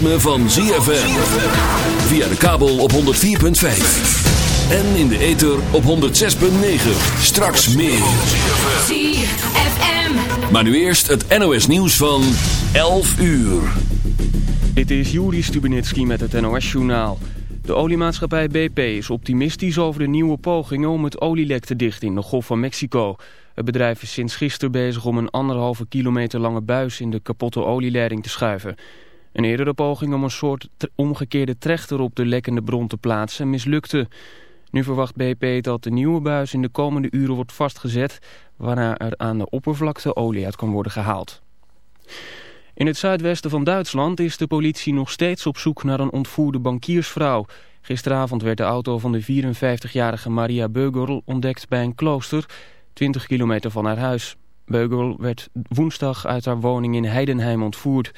ritme van ZFM. Via de kabel op 104.5. En in de ether op 106.9. Straks meer. ZFM. Maar nu eerst het NOS nieuws van 11 uur. Dit is Juri Stubenitski met het NOS-journaal. De oliemaatschappij BP is optimistisch over de nieuwe pogingen om het olielek te dichten in de Golf van Mexico. Het bedrijf is sinds gisteren bezig om een anderhalve kilometer lange buis in de kapotte olieleiding te schuiven. Een eerdere poging om een soort omgekeerde trechter op de lekkende bron te plaatsen mislukte. Nu verwacht BP dat de nieuwe buis in de komende uren wordt vastgezet, waarna er aan de oppervlakte olie uit kan worden gehaald. In het zuidwesten van Duitsland is de politie nog steeds op zoek naar een ontvoerde bankiersvrouw. Gisteravond werd de auto van de 54-jarige Maria Beugel ontdekt bij een klooster, 20 kilometer van haar huis. Beugel werd woensdag uit haar woning in Heidenheim ontvoerd.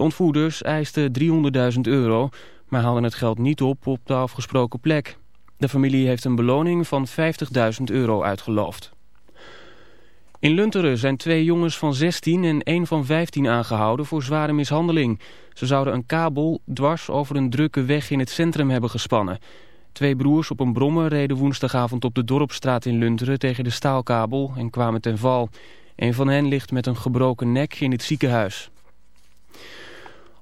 De ontvoerders eisten 300.000 euro, maar haalden het geld niet op op de afgesproken plek. De familie heeft een beloning van 50.000 euro uitgeloofd. In Lunteren zijn twee jongens van 16 en één van 15 aangehouden voor zware mishandeling. Ze zouden een kabel dwars over een drukke weg in het centrum hebben gespannen. Twee broers op een brommer reden woensdagavond op de Dorpstraat in Lunteren tegen de staalkabel en kwamen ten val. Een van hen ligt met een gebroken nek in het ziekenhuis.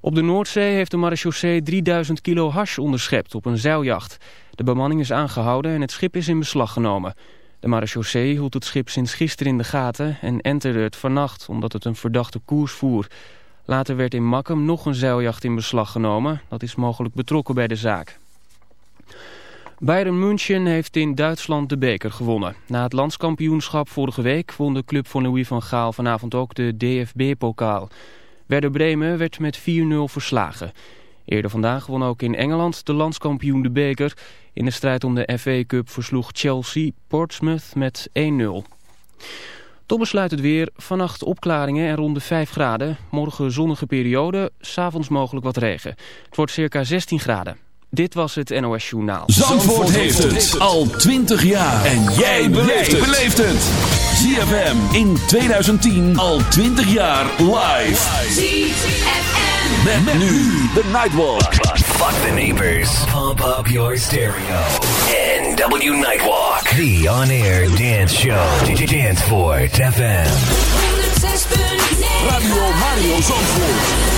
Op de Noordzee heeft de marechaussee 3000 kilo hash onderschept op een zeiljacht. De bemanning is aangehouden en het schip is in beslag genomen. De marechaussee hield het schip sinds gisteren in de gaten en enterde het vannacht omdat het een verdachte koers voer. Later werd in Makkum nog een zeiljacht in beslag genomen. Dat is mogelijk betrokken bij de zaak. Bayern München heeft in Duitsland de beker gewonnen. Na het landskampioenschap vorige week won de club van Louis van Gaal vanavond ook de DFB-pokaal. Werder Bremen werd met 4-0 verslagen. Eerder vandaag won ook in Engeland de landskampioen de beker. In de strijd om de FA Cup versloeg Chelsea Portsmouth met 1-0. Tot besluit het weer. Vannacht opklaringen en rond de 5 graden. Morgen zonnige periode, s'avonds mogelijk wat regen. Het wordt circa 16 graden. Dit was het NOS Journaal. Zandvoort, heeft het al 20 jaar. En jij beleeft het. ZFM in 2010 al 20 jaar live. ZFM. Met, nu de Nightwalk. Fuck the neighbors. Pump up your stereo. NW Nightwalk. The on-air dance show. Danceport FM. 106.9. Radio Mario Zandvoort.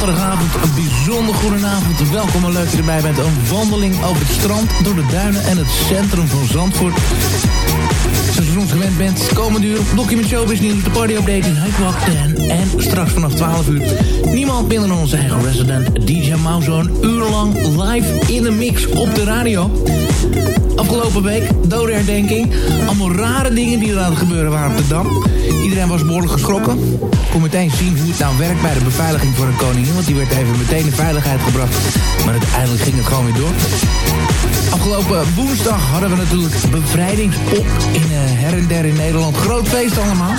Zaterdagavond een bijzonder goede avond. Welkom en leuk dat je erbij bent. Een wandeling over het strand, door de duinen en het centrum van Zandvoort. Zoals je ons gewend bent, komende uur blokje met showbiz nieuws, de party update in Nightwalk 10. En straks vanaf 12 uur niemand dan onze eigen resident DJ Mauzo. Een uur lang live in de mix op de radio. Afgelopen week, dode herdenking. Allemaal rare dingen die er aan het gebeuren waren op de Dam. Iedereen was behoorlijk geschrokken. Kon meteen zien hoe het nou werkt bij de beveiliging voor een koningin. Want die werd even meteen in veiligheid gebracht. Maar uiteindelijk ging het gewoon weer door. Afgelopen woensdag hadden we natuurlijk bevrijdingspop in uh, her en der in Nederland. Groot feest allemaal.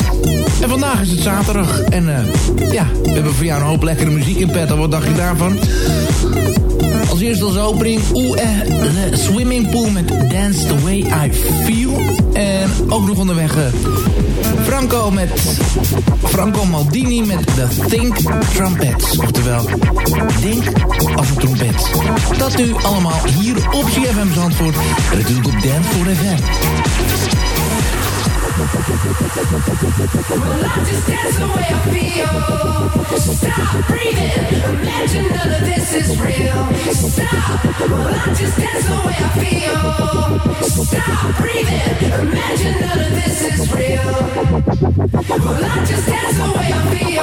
En vandaag is het zaterdag. En uh, ja, we hebben voor jou een hoop lekkere muziek in petto. Wat dacht je daarvan? Als eerste als opening Oeh eh, Swimming Pool met Dance The Way I Feel. En ook nog onderweg uh, Franco met Franco Maldini met The Think Trumpets. Oftewel, Denk als een trompet. Dat nu allemaal hier op CFM Zandvoort. En natuurlijk op Dance for FM. Well, I feel Stop breathing, imagine none of this is real. Stop. Well, that the way I feel Imagine that this is real Well that just dance the way I feel.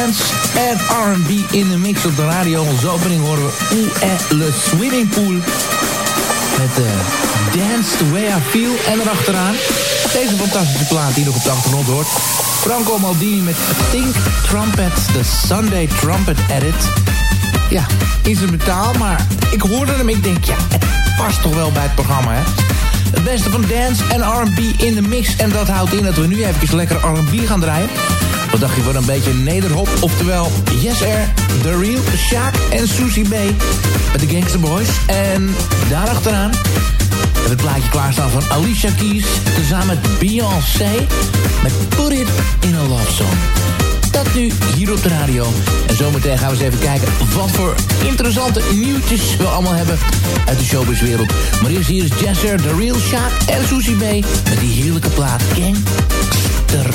Dance en R&B in de mix op de radio. Als opening horen we eh, Le Swimming Pool. Met uh, Dance The Way I Feel. En erachteraan deze fantastische plaat die nog op de achtergrond hoort. Franco Maldini met Think Trumpet, de Sunday Trumpet Edit. Ja, instrumentaal, maar ik hoorde hem. Ik denk, ja, het past toch wel bij het programma, hè? Het beste van dance en R&B in de mix. En dat houdt in dat we nu even lekker R&B gaan draaien. Wat dacht je voor een beetje nederhop? Oftewel Yes Air, The Real, Shaq en Susie B. Met de Gangster Boys. En daarachteraan hebben het plaatje klaarstaan van Alicia Keys. Tezamen met Beyoncé. Met Put It in a Love Song. Dat nu hier op de radio. En zometeen gaan we eens even kijken wat voor interessante nieuwtjes we allemaal hebben uit de showbizwereld. Maar eerst hier is Jesser, The Real Shaq en Susie B. Met die heerlijke plaat Gangster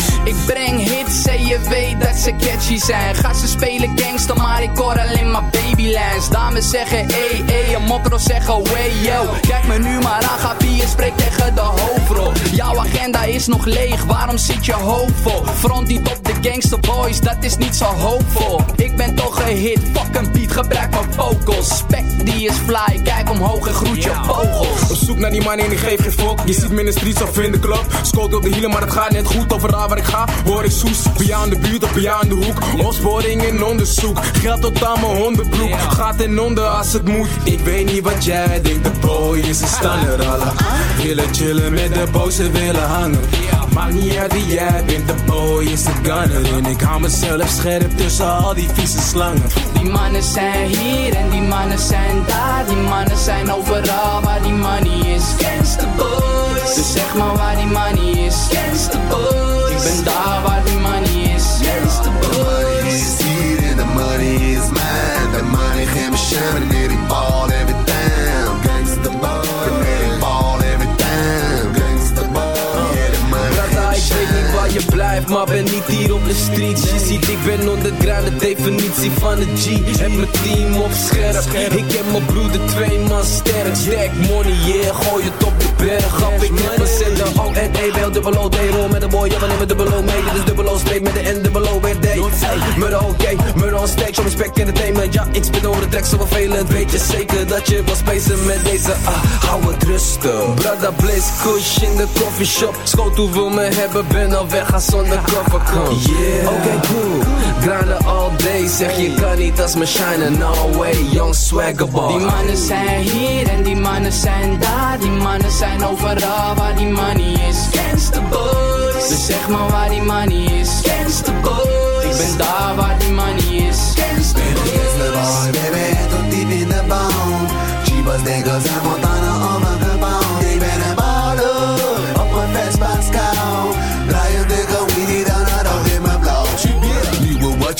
Ik breng hits en je weet dat ze catchy zijn. Ga ze spelen gangster, maar ik hoor alleen maar babylines. Dames zeggen ey, ey, en mokro zeggen way, yo. Kijk me nu maar aan, ga en spreek tegen de hoofdrol. Jouw agenda is nog leeg, waarom zit je hoopvol? Front niet op de gangster boys, dat is niet zo hoopvol. Ik ben toch een hit, fuck een beat, gebruik mijn vocals. Spec die is fly, kijk omhoog en groet je vogels. Op zoek naar die man en ik geef geen fok. Je ziet me in de streets of in de club. Scoot op de hielen, maar het gaat net goed. Overal waar ik ga, hoor ik soes. Bij in de buurt of bij jou in de hoek. Opsporing in onderzoek. Geld tot aan mijn hondenbroek. Gaat in onder als het moet. Ik weet niet wat jij denkt, de boy is een standaard alle. Willen chillen met de boze willen hangen. Maakt niet uit wie jij bent, de boy is de gunner. En ik hou mezelf scherp tussen al die vieze slangen. Die mannen zijn hier en die mannen zijn daar. Die mannen zijn overal waar die money is. Gangsta boys. Dus zeg maar waar die money is. Gangsta boys. Ik ben daar waar die money is. Gangsta boys. is hier en de money is mine. De money geeft me shine wanneer ik ball every time. Gangsta boy. Ik ball every time. Gangsta boy. Yeah, de money geeft ik weet niet waar je blijft, maar ben niet hier op de streets. Je ziet, ik ben underground, de definitie van een G. Heb mijn team op scherp. Ik heb mijn broeder twee man sterk. Stack money, yeah, gooi het op berg af. Ik heb zender, O en E, wel dubbel O, D-roll met een boy. Ja, we nemen dubbel O mee, dit is dubbel O, met de N, dubbel O, weer D. Murder oké, murder on stage, show respect entertainment. Ja, ik spit over de track zo vervelend. Weet je zeker dat je was spacen met deze, ah, hou het rustig. Brada, blaze kush in de coffeeshop. Schoot hoeveel me hebben, ben al weg als zonder koffer. Yeah, oké cool. Grinden all day, zeg je kan niet als me shinen. No way, young swagger boy. Die mannen zijn hier en die mannen zijn daar. Die mannen zijn overal waar die money is. Gangsta boys. Dus zeg maar waar die money is. Gangsta boys. Ik ben daar waar die money is. Gangsta Gangsta boy, baby, tot diep in de bone. Chivas denken zijn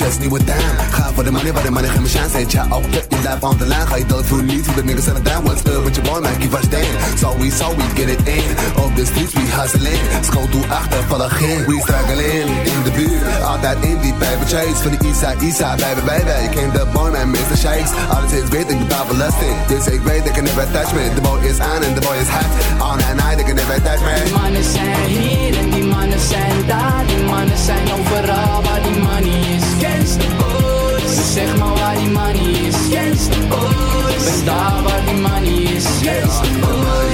Watches, nieuwe duim. Ga voor de money, waar de money geen chance heeft. Ja, de in life on the line. Ga je dood voor niets, hoe de niggas zijn down. What's up with your boy, man, keep us down. So we, so we get it in. Op de streets, we hustling. Schoot toe achter, vallen geen. We struggling in de buurt. Altijd in die paper chase. Van de Eastside, Eastside, baby, baby. Ik ken de boy, man, Mr. Shakes. Alles is weet, ik betaal belasting. Dus ik weet, ik can never touch me. De boy is aan en de boy is hot. All night, night, ik can never touch me. Die mannen zijn hier en die mannen zijn daar. Die mannen zijn overal waar die money boys. Dus zeg maar waar die money is. Boys. Ik ben daar waar die money is. The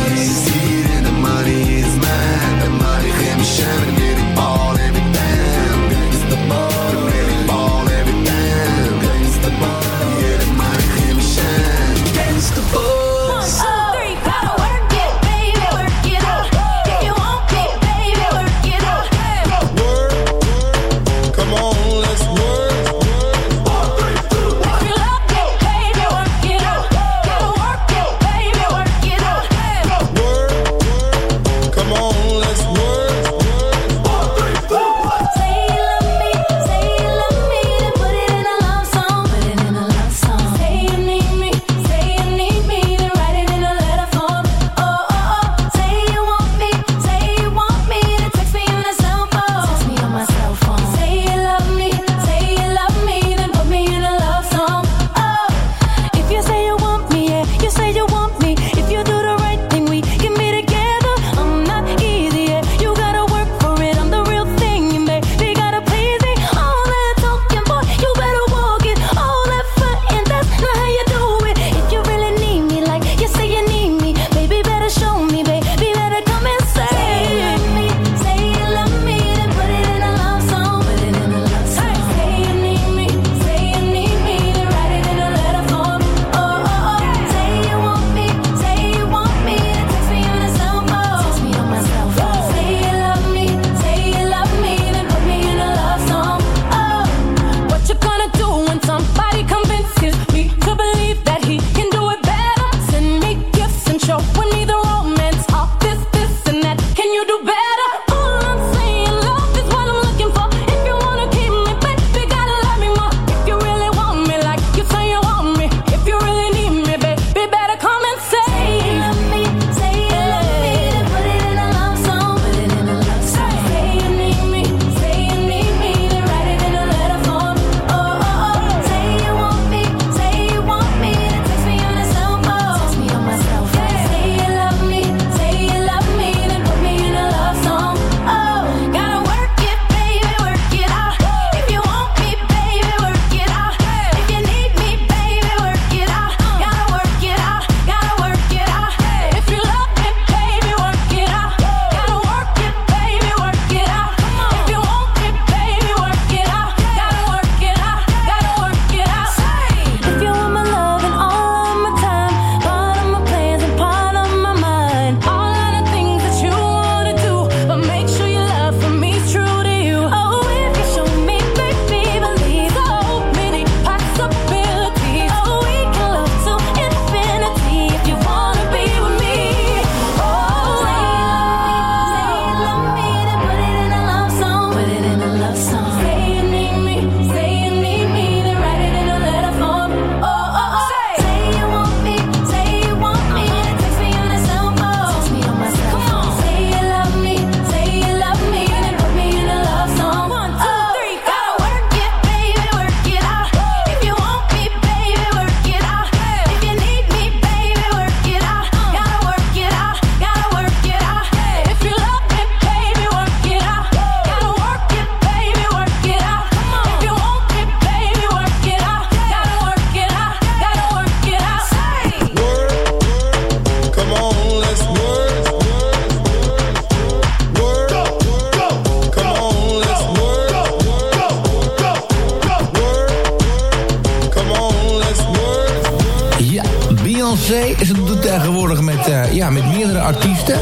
artiesten.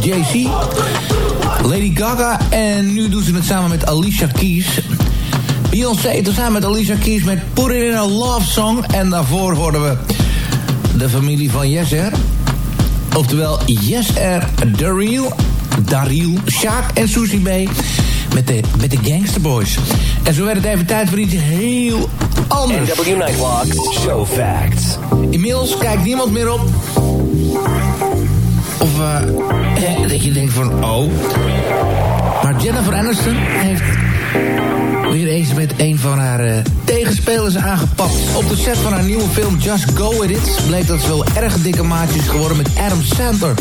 JC, Lady Gaga en nu doen ze het samen met Alicia Keys. Beyoncé samen met Alicia Keys met Put It In A Love Song. En daarvoor hoorden we de familie van Yes Air. Oftewel Yes Air, Daryl, Daryl, Sjaak en Susie B. Met de, met de Gangster Boys. En zo werd het even tijd voor iets heel anders. NW Nightwalk Show Facts. Inmiddels kijkt niemand meer op. Eh, dat je denkt van, oh. Maar Jennifer Aniston heeft weer eens met een van haar eh, tegenspelers aangepakt. Op de set van haar nieuwe film Just Go With It... bleek dat ze wel erg dikke maatjes geworden met Adam Sandler.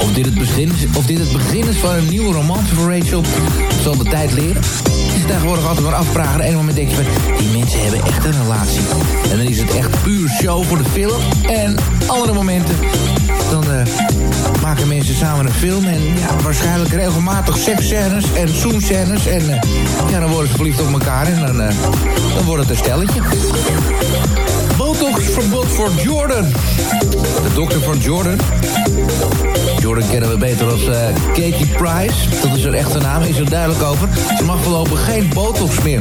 Of dit, het begin, of dit het begin is van een nieuwe romance voor Rachel... zal de tijd leren. Het is tegenwoordig altijd maar afvragen. En een moment denk je van, die mensen hebben echt een relatie. En dan is het echt puur show voor de film. En andere momenten, dan eh, maken mensen samen een film. En ja, waarschijnlijk regelmatig seksscènes en zoenscènes. En eh, ja, dan worden ze verliefd op elkaar. En dan, eh, dan wordt het een stelletje. Botox-verbod voor Jordan. De dokter van Jordan. Jordan kennen we beter als eh, Katie Price. Dat is haar echte naam, is er duidelijk over. Ze mag voorlopig geen botox meer.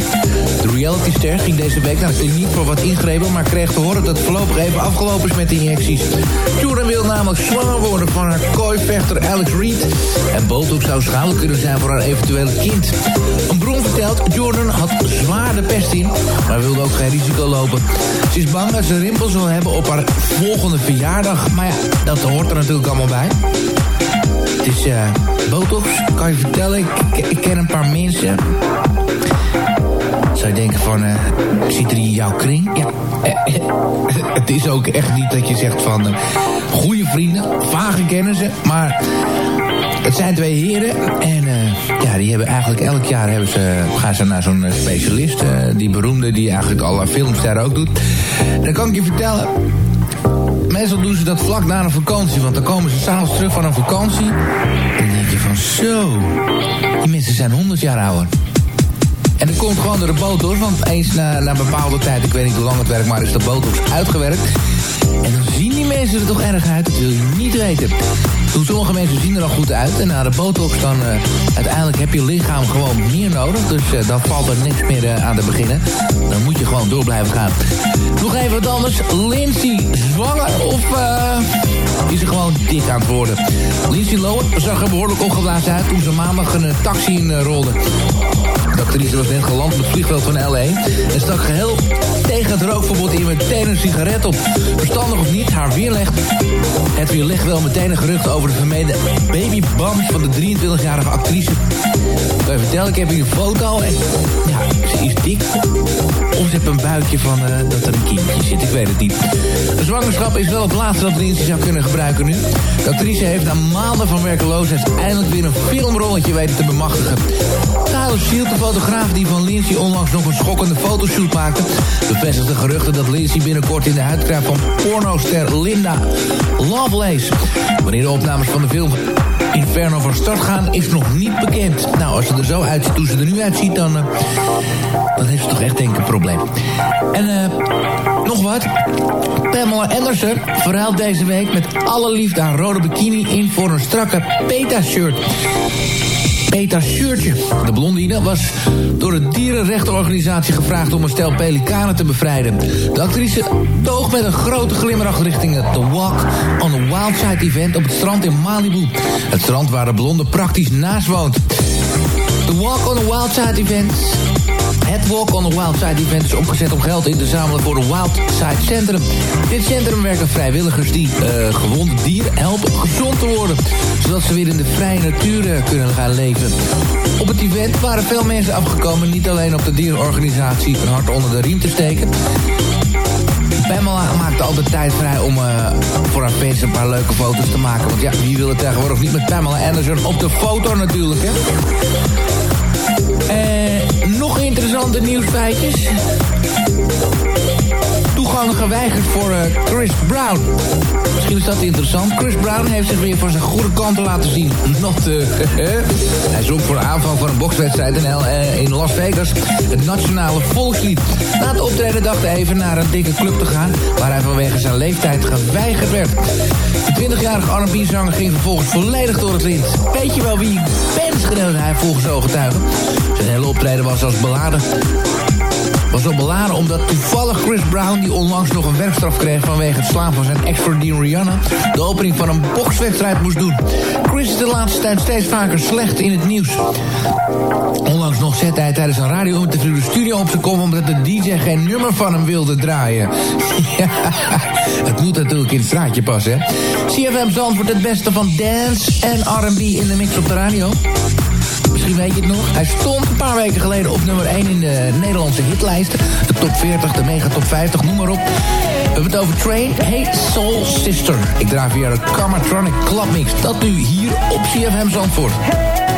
De realityster ging deze week naar de kliniek voor wat ingrepen... maar kreeg te horen dat het voorlopig even afgelopen is met de injecties. Jordan wil namelijk zwanger worden van haar kooivechter Alex Reed. En botox zou schadelijk kunnen zijn voor haar eventuele kind. Een bron vertelt, Jordan had zwaar de pest in... maar wilde ook geen risico lopen. Ze is bang dat ze rimpels zal hebben op haar volgende verjaardag. Maar ja, dat hoort er natuurlijk allemaal bij. Het is eh botox, kan je vertellen. Ik, ik, ken een paar mensen. Zou je denken van, eh zit er in jouw kring? Ja, het is ook echt niet dat je zegt van... eh goede vrienden, vage kennissen, maar... Het zijn twee heren en ja, die hebben eigenlijk elk jaar hebben ze, gaan ze naar zo'n specialist. die beroemde die eigenlijk alle films daar ook doet. En dan kan ik je vertellen, meestal doen ze dat vlak na een vakantie. Want dan komen ze s'avonds terug van een vakantie. En dan denk je van zo, die mensen zijn 100 jaar ouder. En dat komt gewoon door de botox, want eens na, na een bepaalde tijd, ik weet niet hoe lang het werkt, maar is de botox uitgewerkt. En dan zien die mensen er toch erg uit, dat wil je niet weten. Toen sommige mensen zien er al goed uit en na de botox dan eh, uiteindelijk heb je lichaam gewoon meer nodig. Dus eh, dan valt er niks meer eh, aan te beginnen. Dan moet je gewoon door blijven gaan. Nog even wat anders. Lindsay zwanger of is ze gewoon dik aan het worden? Lindsay Lohan zag er behoorlijk opgeblazen uit toen ze maandag een taxi in rolde. Actrice was net geland op het vliegveld van L.A. en stak geheel tegen het rookverbod in meteen een sigaret op. Verstandig of niet, haar weerlegt. Het weerlegt wel meteen een gerucht over de vermeende babybums van de 23-jarige actrice. Ik kan je vertellen, ik heb hier een foto en ja, ze is dik. Of ze heeft een buikje van eh, dat er een kindje zit, ik weet het niet. De zwangerschap is wel het laatste dat Lindsay zou kunnen gebruiken nu. De actrice heeft na maanden van werkeloosheid eindelijk weer een filmrolletje weten te bemachtigen. Tyler Shield, de fotograaf die van Lindsay onlangs nog een schokkende fotoshoot maakte... bevestigt de geruchten dat Lindsay binnenkort in de huid krijgt van pornoster Linda Lovelace. Wanneer de opnames van de film Inferno van start gaan, is nog niet bekend. Nou, als ze er zo uitziet hoe ze er nu uitziet, dan, eh, dan heeft ze toch echt denk ik een probleem. En eh, nog wat. Pamela Anderson verhaalt deze week met alle liefde haar rode bikini in voor een strakke PETA-shirt. Peter Shirtje. De blondine was door de dierenrechtenorganisatie gevraagd om een stel pelikanen te bevrijden. De actrice toog met een grote glimlach richting het The Walk on the Wild Side event op het strand in Malibu. Het strand waar de blonde praktisch naast woont. The Walk on the Wild Side event het Walk on the Wild Side event is opgezet om geld in te zamelen voor de Wild Side Centrum. Dit centrum werken vrijwilligers die uh, gewonde dieren helpen gezond te worden. Zodat ze weer in de vrije natuur uh, kunnen gaan leven. Op het event waren veel mensen afgekomen. Niet alleen op de dierenorganisatie een hart onder de riem te steken. Pamela maakte altijd tijd vrij om uh, voor haar fans een paar leuke foto's te maken. Want ja, wie wil het tegenwoordig niet met Pamela Anderson op de foto natuurlijk, hè? Nog interessante nieuwsfeitjes. Toegang geweigerd voor uh, Chris Brown. Misschien is dat interessant. Chris Brown heeft zich weer van zijn goede kanten laten zien. Not, uh, hij zong voor aanvang van een bokswedstrijd in, uh, in Las Vegas het nationale volkslied. Na het optreden dacht hij even naar een dikke club te gaan... waar hij vanwege zijn leeftijd geweigerd werd. De 20-jarige R&B-zanger ging vervolgens volledig door het lint. Weet je wel wie Ben schreeuwde hij volgens ooggetuigen. Zijn hele optreden was als beladen was zo beladen omdat toevallig Chris Brown... die onlangs nog een werkstraf kreeg vanwege het slaan van zijn ex-vriendin Rihanna... de opening van een bokswedstrijd moest doen. Chris is de laatste tijd steeds vaker slecht in het nieuws. Onlangs nog zette hij tijdens een radio-interview de studio op zijn kom... omdat de DJ geen nummer van hem wilde draaien. ja, het moet natuurlijk in het straatje passen, hè. CFM Zandvoort het beste van dance en R&B in de mix op de radio. Misschien weet je het nog. Hij stond een paar weken geleden op nummer 1 in de Nederlandse hitlijsten. De top 40, de mega top 50, noem maar op. We hebben het over Train. Hey Soul Sister. Ik draai via de Karmatronic Club Mix. Dat nu hier op CFM Zandvoort. And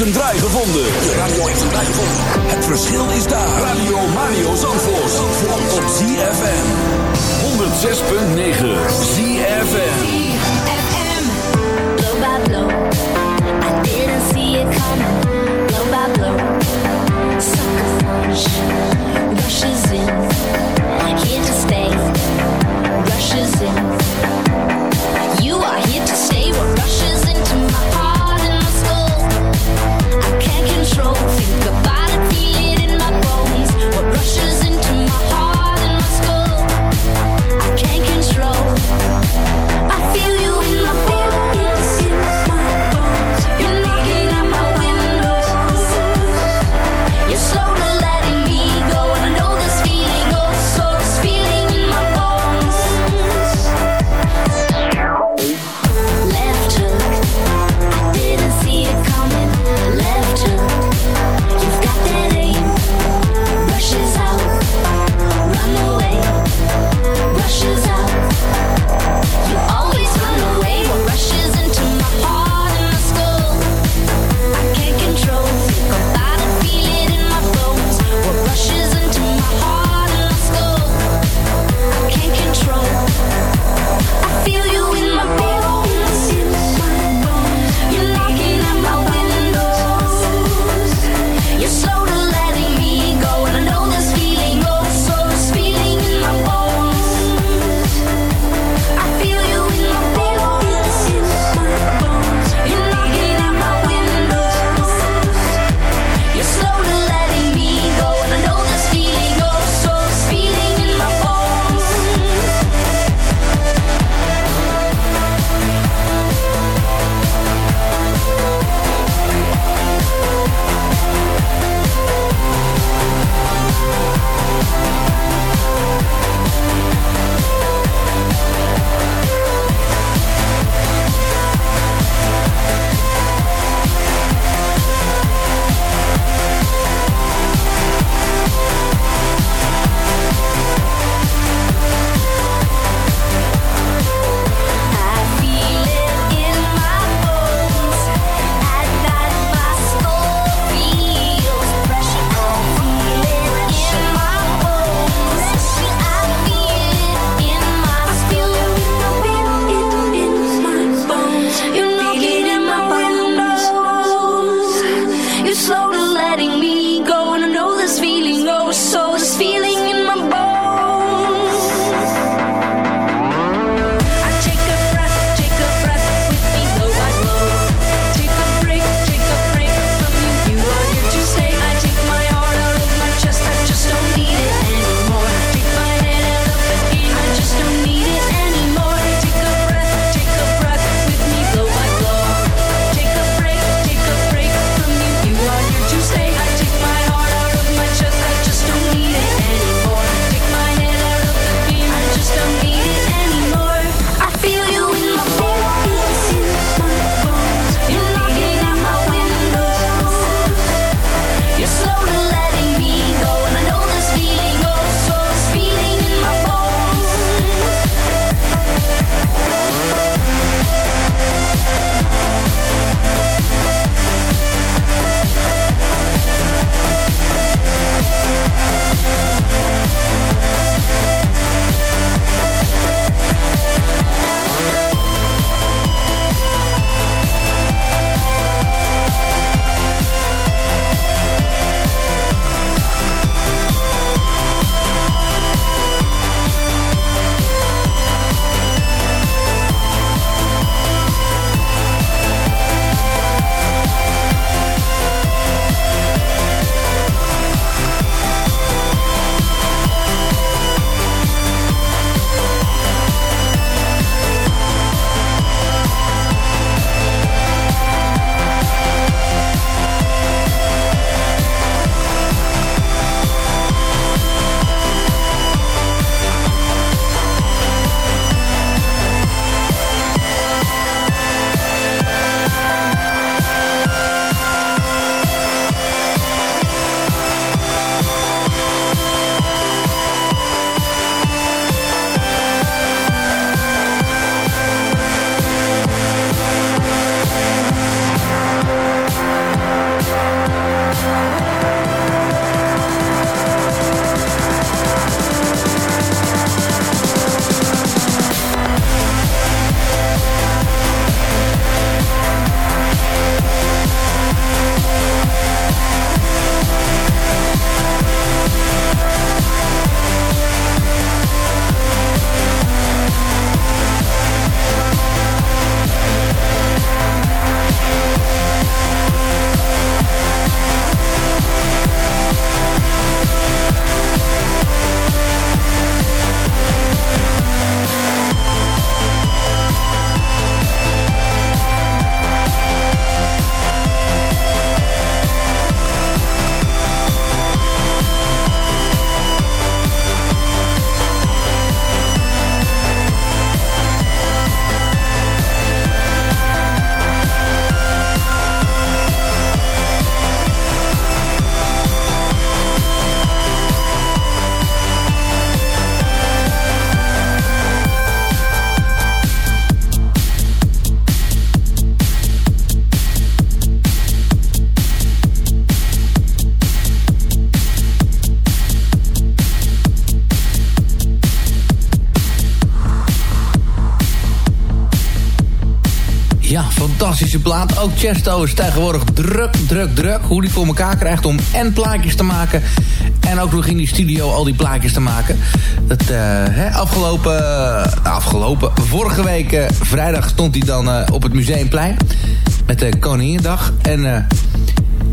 een draai gevonden. De radio heeft draai gevonden. Het verschil is daar. Radio Mario Zandvoort. Zandvoort. Op ZFM. 106.9 Fantastische plaat. Ook Chesto is tegenwoordig druk, druk, druk. Hoe die voor elkaar krijgt om en plaatjes te maken. En ook nog in die studio al die plaatjes te maken. Dat, eh, afgelopen, uh, afgelopen, vorige week uh, vrijdag stond hij dan op het Museumplein. Met de Koninginnedag. En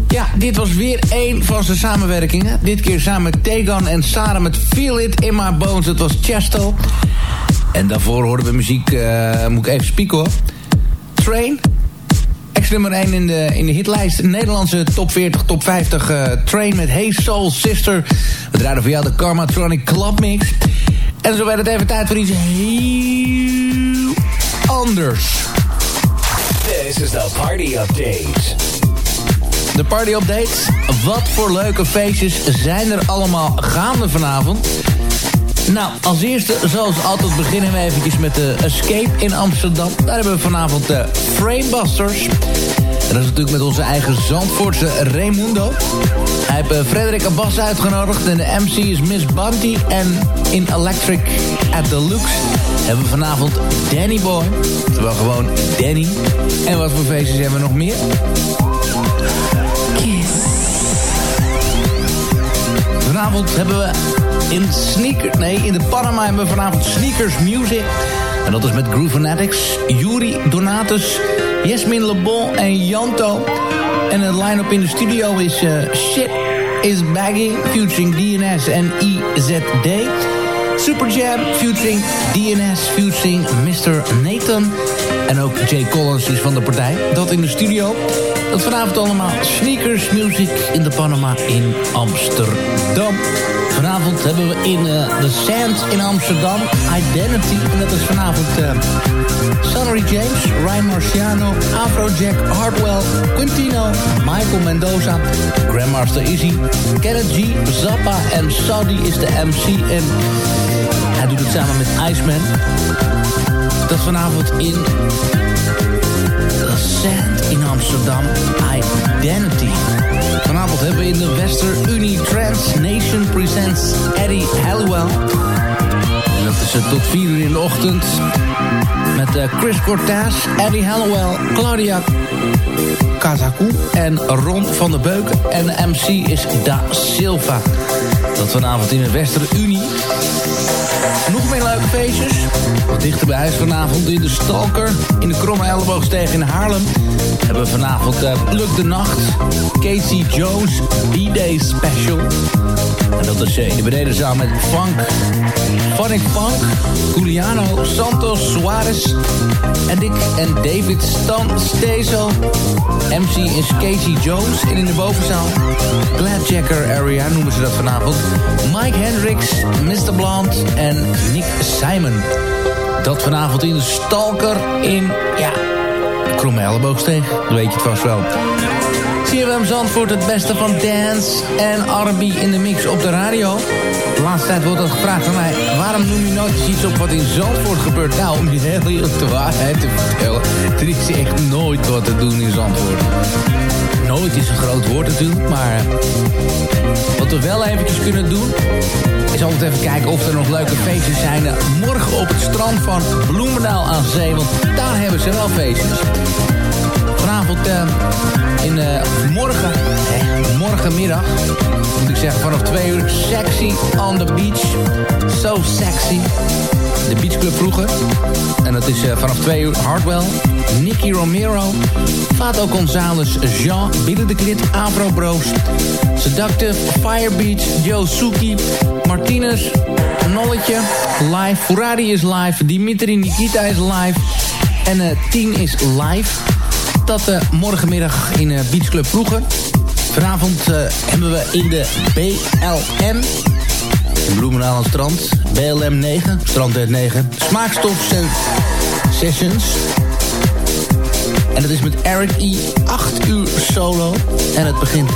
ja, dit was weer één van zijn samenwerkingen. Dit keer samen met Tegan en Sarah met Feel It In My Bones. Dat was Chesto. En daarvoor hoorden we muziek, moet ik even spieken hoor. Train. Nummer 1 in de, in de hitlijst. Nederlandse top 40, top 50 uh, Train met Hey Soul Sister. We draaien voor jou de Karmatronic Club Mix. En zo werd het even tijd voor iets heel anders. This is the party update. De party update. Wat voor leuke feestjes zijn er allemaal gaande vanavond? Nou, als eerste, zoals altijd, beginnen we eventjes met de Escape in Amsterdam. Daar hebben we vanavond de Framebusters. En dat is natuurlijk met onze eigen Zandvoortse Raimundo. Hij heeft uh, Frederik Abbas uitgenodigd en de MC is Miss Bunty. En in Electric at the Lux hebben we vanavond Danny Boy. Terwijl gewoon Danny. En wat voor feestjes hebben we nog meer? Kiss. Vanavond hebben we in Sneaker... Nee, in de Panama hebben we vanavond Sneakers Music. En dat is met Groove Fanatics, Yuri Donatus, Jasmin Le Bon en Janto. En de line-up in de studio is uh, Shit is Bagging, featuring DNS en IZD. Super Jam, featuring DNS, featuring Mr. Nathan. En ook Jay Collins is van de partij. Dat in de studio. Dat vanavond allemaal Sneakers Music in de Panama in Amsterdam. Vanavond hebben we in uh, The Sand in Amsterdam Identity. En dat is vanavond uh, Sonnery James, Ryan Marciano, Afrojack, Hardwell, Quintino, Michael Mendoza, Grandmaster Izzy, Kenneth G, Zappa en Saudi is de MC. En hij doet het samen met Iceman. Dat vanavond in Sand in Amsterdam Identity. Vanavond hebben we in de Wester Unie Trans Nation Presents Eddie Halliwell. En dat is uh, tot 4 uur in de ochtend. Met uh, Chris Cortez, Eddie Halliwell, Claudia Kazaku en Ron van der Beuk. En de MC is Da Silva. Dat vanavond in de Wester Unie. Nog meer leuke feestjes. Wat dichter bij huis vanavond in de Stalker. In de Kromme Elleboogsteeg in Haarlem. Hebben vanavond uh, Pluk de Nacht. Casey Jones B-Day Special. En dat is uh, in de benedenzaal met Funk. Funny Funk. Juliano Santos Suarez. En Dick en David Stan Stezo. MC is Casey Jones. In de bovenzaal Gladjacker Area noemen ze dat vanavond. Mike Hendricks, Mr. Blond en Nick Simon. Dat vanavond in Stalker in, ja, Kromme Elleboogsteeg. Dan weet je het vast wel. CFM Zandvoort, het beste van dance en R&B in de mix op de radio. De laatste tijd wordt er gevraagd van mij... waarom noem je nooit iets op wat in Zandvoort gebeurt? Nou, om je heel eerlijk de waarheid te vertellen... er is echt nooit wat te doen in Zandvoort. Nooit is een groot woord natuurlijk, maar... wat we wel eventjes kunnen doen... is altijd even kijken of er nog leuke feestjes zijn... morgen op het strand van Bloemendaal aan zee... want daar hebben ze wel feestjes vanavond uh, in uh, morgen, eh, morgenmiddag, moet ik zeggen, vanaf twee uur, sexy on the beach. So sexy. De Beach Club vroeger. En dat is uh, vanaf twee uur Hardwell, Nicky Romero, Fato Gonzalez, Jean, Billy de Klit, Afro Bros, Seductive, Fire Beach, Joe Suki, Martinez, Nolletje, live, Ferrari is live, Dimitri Nikita is live en uh, Tien is live dat uh, morgenmiddag in uh, Beach Club Vroeger. Vanavond uh, hebben we in de BLM... in aan het strand. BLM 9, strand 9. Smaakstof Sessions. En dat is met Eric E. 8 uur solo. En het begint...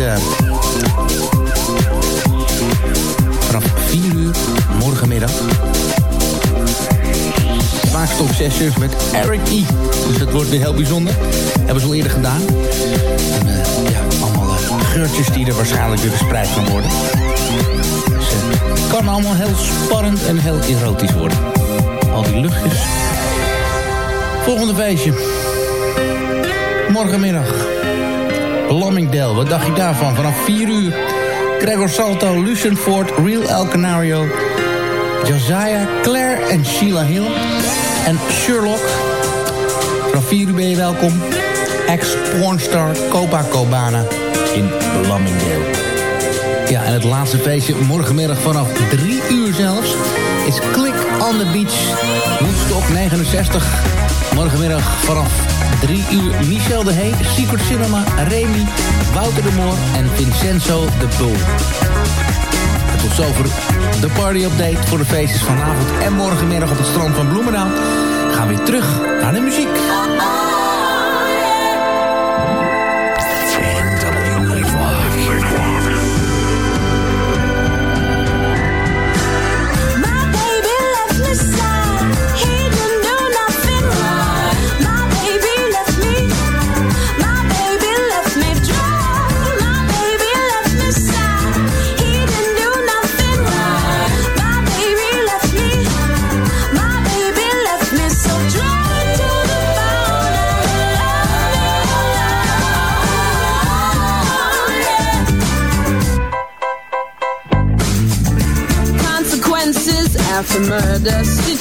vanaf 4 uur morgenmiddag. Black Top met Eric E. Dus dat wordt weer heel bijzonder. Hebben ze al eerder gedaan. En eh, ja, allemaal eh, geurtjes die er waarschijnlijk weer verspreid gaan worden. Dus, eh, het kan allemaal heel spannend en heel erotisch worden. Al die luchtjes. Volgende feestje. Morgenmiddag. Lammingdale, wat dacht je daarvan? Vanaf 4 uur. Gregor Salto, Lucien Ford, Real El Canario... Josiah, Claire en Sheila Hill en Sherlock. Vanaf 4 uur ben je welkom. Ex-pornstar Copacabana in Lammingdale. Ja, en het laatste feestje morgenmiddag vanaf 3 uur zelfs... is Click on the Beach, Woodstock 69. Morgenmiddag vanaf 3 uur Michel de Hey, Secret Cinema, Remy, Wouter de Moor en Vincenzo de Bull over de party-update voor de feestjes vanavond en morgenmiddag op het strand van Bloemendaal. Gaan we weer terug naar de muziek.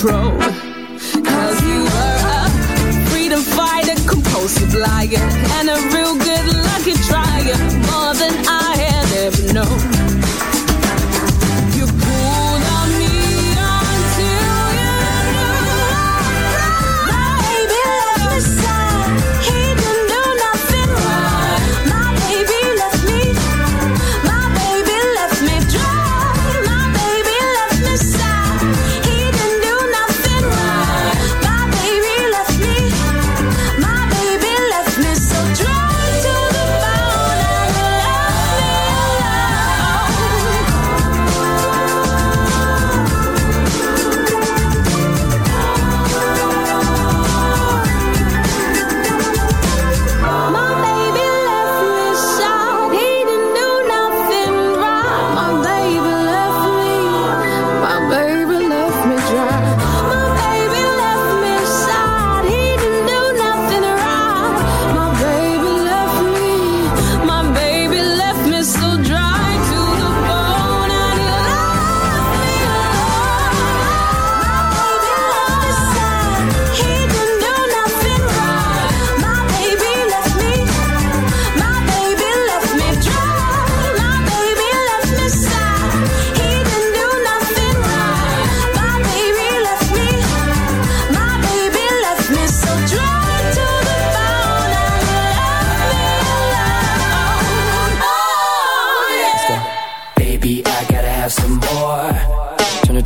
control.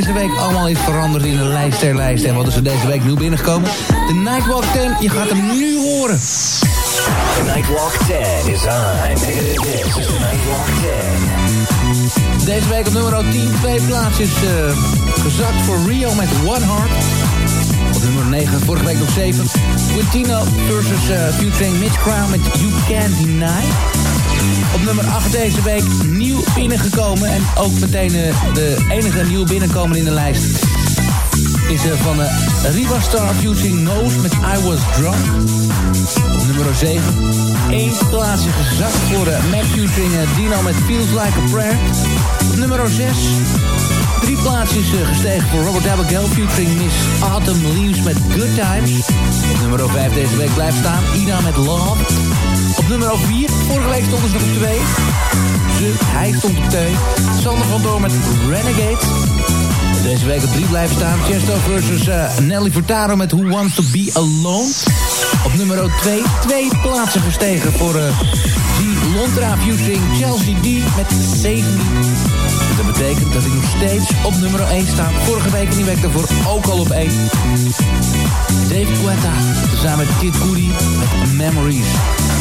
Deze week allemaal is veranderd in de lijst der lijsten. En wat is er deze week nieuw binnengekomen? De Nightwalk 10, je gaat hem nu horen. The Nightwalk 10 is on. This is the Nightwalk 10. Deze week op nummer 10, twee plaatsjes eh, gezakt voor Rio met One Heart. Op nummer 9, vorige week nog 7. Quintino versus uh, featuring Mitch Crown met You Can't Deny. Op nummer 8 deze week nieuw binnengekomen. En ook meteen eh, de enige nieuw binnenkomen in de lijst. Is er van uh, Riva Star Fusing Nose met I Was Drunk. Op nummer 7. Eén plaatsje gezakt voor uh, Mac Fusing Dino met Feels Like a Prayer. Op nummer 6. Drie plaatsjes gestegen voor Robert Abigail featuring Miss Autumn Leaves met Good Times. Op nummer 5 deze week blijft staan Ina met Love. Nummer 4, vorige week stonden ze nog op 2. Ze, hij stond op 2. Sander van Door met Renegade. Deze week op 3 blijven staan. Chesto versus uh, Nelly Furtado met Who Wants to Be Alone. Op nummer 2, twee plaatsen gestegen voor uh, G. Lontra featuring Chelsea D met Save Me. Dat betekent dat ik nog steeds op nummer 1 sta. Vorige week en die week daarvoor ook al op 1. Dave Quetta, samen met Kid Cudi met Memories.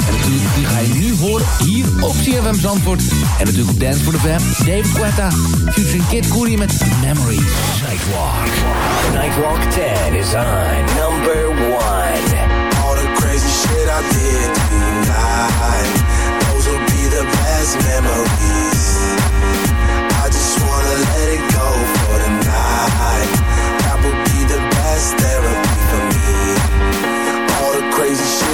En natuurlijk, die ga je nu horen hier op CFM Zandvoort. En natuurlijk op Dance for the Fam. Dave Quetta, featuring Kid Cudi met Memories. Nightwalk. Nightwalk 10 is on number 1. All the crazy shit I did tonight. Those will be the best memories. I just wanna let it go for the night. That would be the best therapy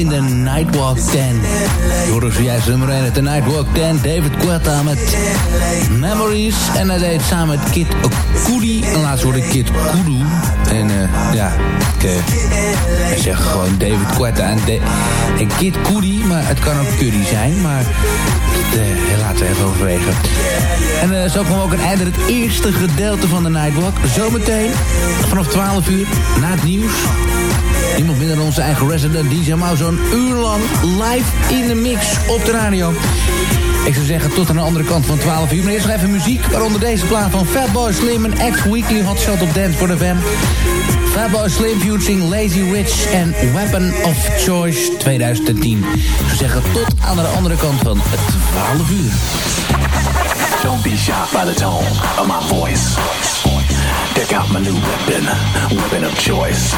In de Nightwalk 10. Horen zojuist nummer 1 uit de Nightwalk 10. David Guetta met Memories. En hij deed samen met Kid Cudi. En laatst hoorde ik Kid Kudu. En eh, ja, ik eh, hij zegt gewoon David Guetta en, de, en Kid Cudi. Maar het kan ook Cudi zijn. Maar uh, laten we even overwegen. En uh, zo kwam ook een einde het eerste gedeelte van de Nightwalk. Zometeen vanaf 12 uur na het nieuws. Niemand minder dan onze eigen resident DJ Mau zo'n uur lang live in de mix op de radio. Ik zou zeggen tot aan de andere kant van 12 uur. Maar eerst nog even muziek, waaronder deze plaat van Fatboy Slim en X-Weekly Hot Shot op Dance for the Fam. Fatboy Slim featuring Lazy Rich en Weapon of Choice 2010. Ik zou zeggen tot aan de andere kant van 12 uur. Don't be shocked by the tone of my voice. Check out my new weapon, weapon of choice.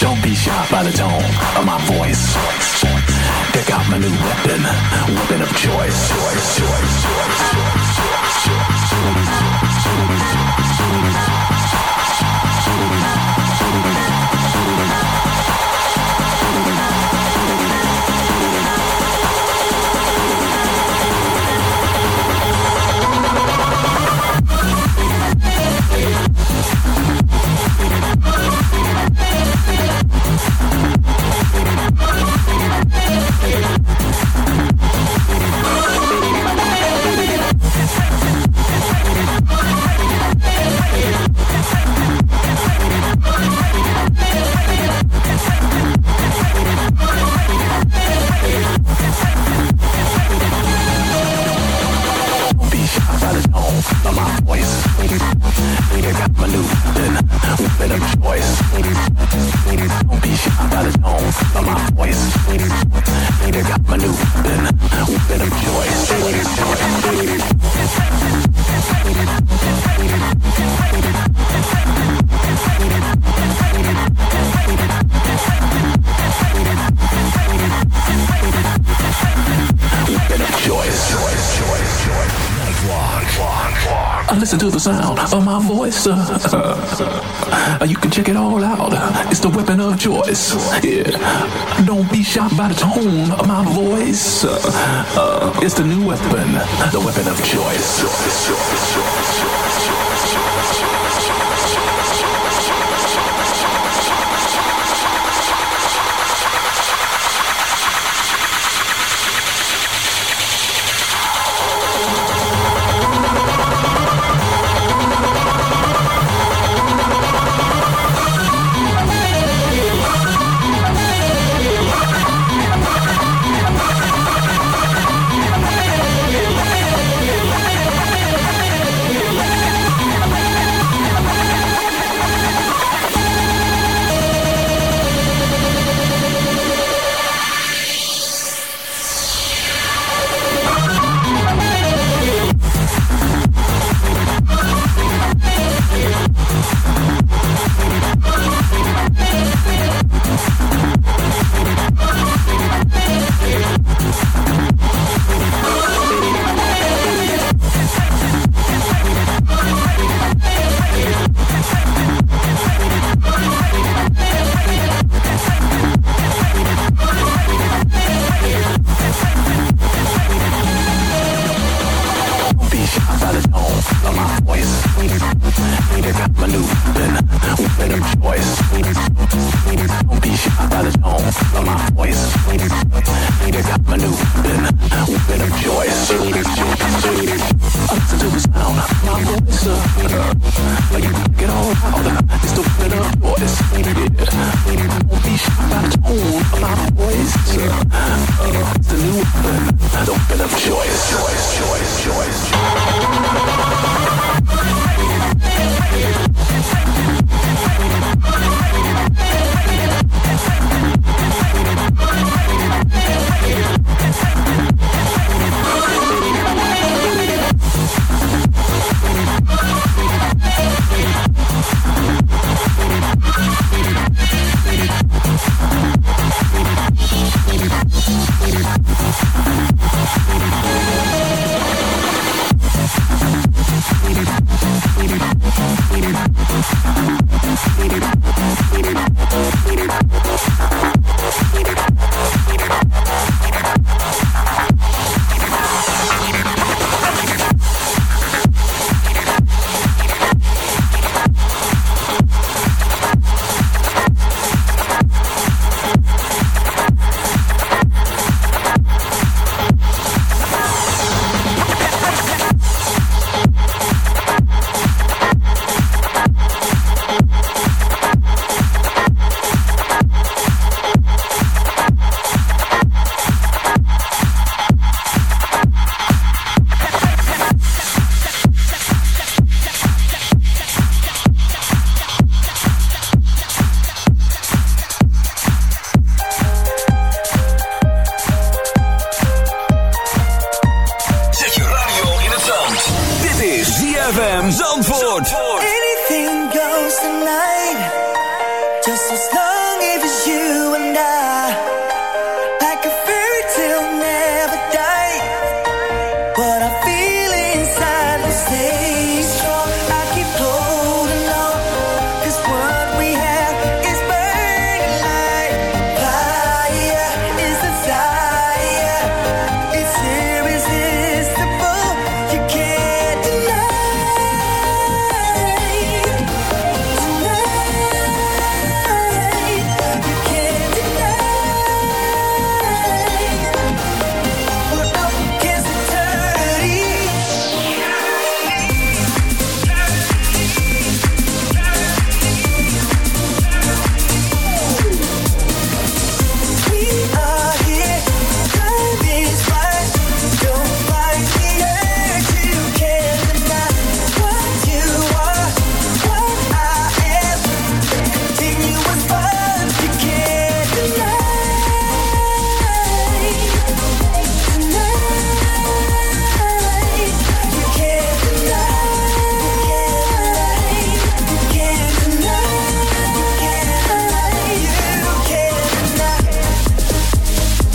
Don't be shocked by the tone of my voice. Check out my new weapon, weapon of choice. Don't my voice. Uh, you can check it all out. It's the weapon of choice. Yeah. Don't be shocked by the tone of my voice. Uh, it's the new weapon, the weapon of choice.